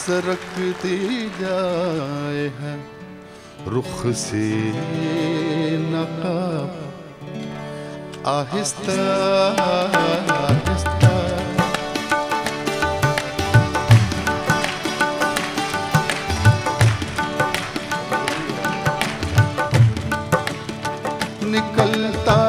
सरकती जाए है। रुख से नकाब। आहिस्ता आहिस्ता। निकलता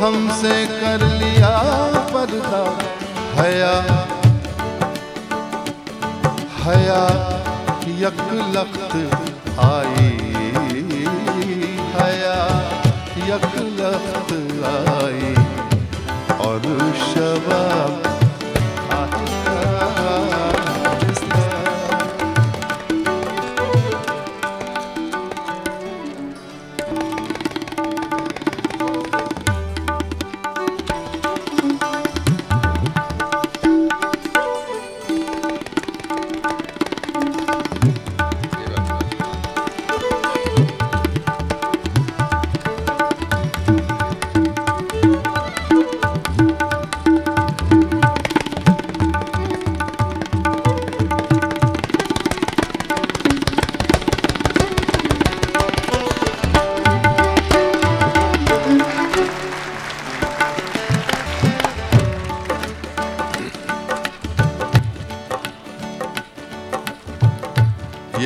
हमसे कर लिया पर्दा हया हया यक लख्त आई। हया यक लख्त आई। और शबाब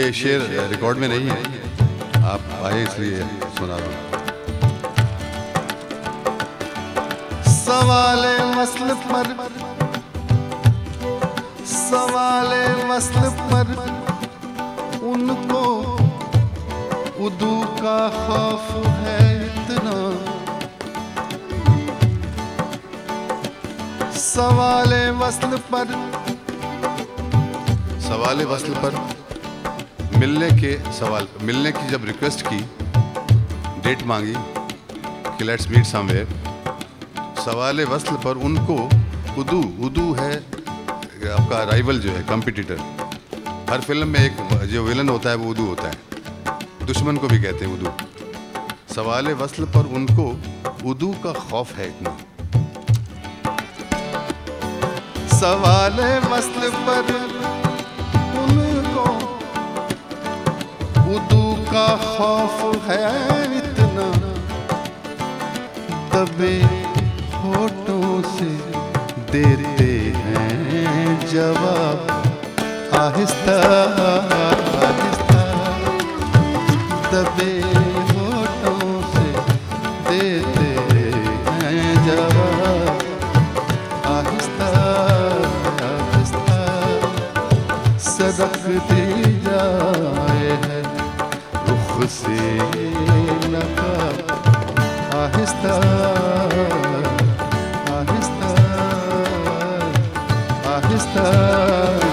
ये शेर रिकॉर्ड में नहीं है। आप आए इसलिए सुना रहा सवाल मसल पर सवाल मसल पर उनको उदू का खौफ है इतना। सवाल मसल पर सवाल वसल पर? मिलने के सवाल, मिलने की जब रिक्वेस्ट की डेट मांगी कि लेट्स मीट समवेयर सवाल वसल पर उनको उदू उदू है आपका राइवल जो है कंपिटिटर हर फ़िल्म में एक जो विलन होता है, वो उदू होता है। दुश्मन को भी कहते हैं उदू। सवाल वसल पर उनको उदू का खौफ है इतना। सवाल वसल पर उदू का खौफ है इतना। दबे होठों से देते हैं जवाब। आहिस्ता आहिस्ता। दबे होठों से देते हैं जवाब। आहिस्ता आहिस्ता। सरकती से नकाब आहिस्ता आहिस्ता आहिस्ता।